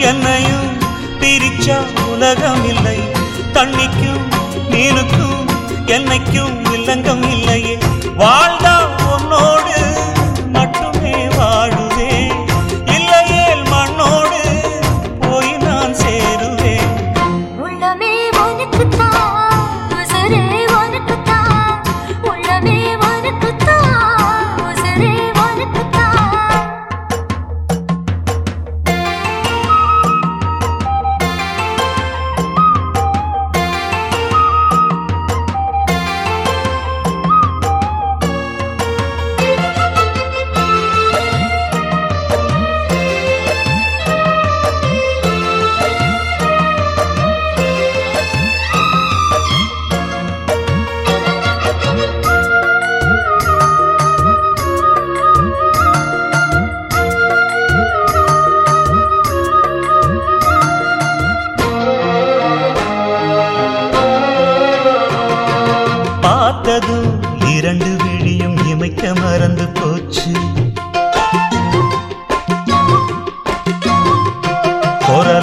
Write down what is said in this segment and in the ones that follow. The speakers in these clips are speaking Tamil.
என்னையும் பிரிச்சா உலகம் இல்லை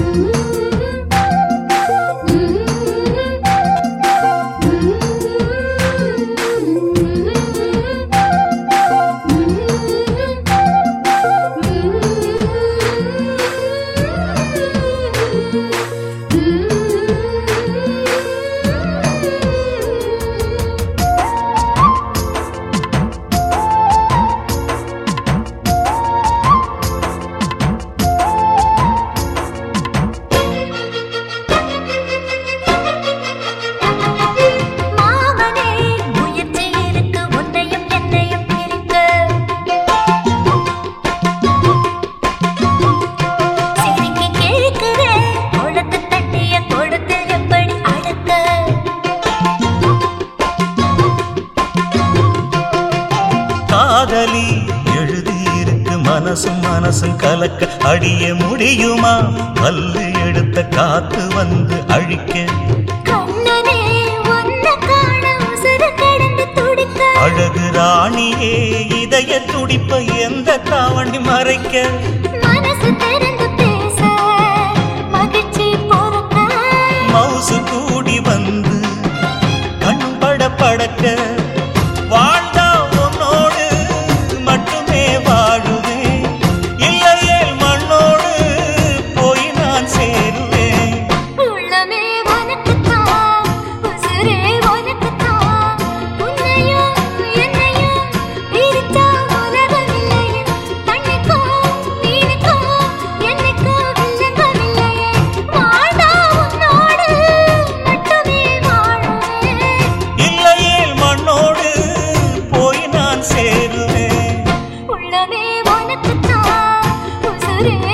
Música மனசும் மனசும் கலக்க அடிய முடியுமா? பல்லு எடுத்த காத்து வந்து அழிக்க. அழகு ராணியே இதய துடிப்ப எந்த தாவணி மறைக்க? மவுசு கூடி வந்து கண் பட படக்க. உலகமே உனக்குத்தான் உசுரே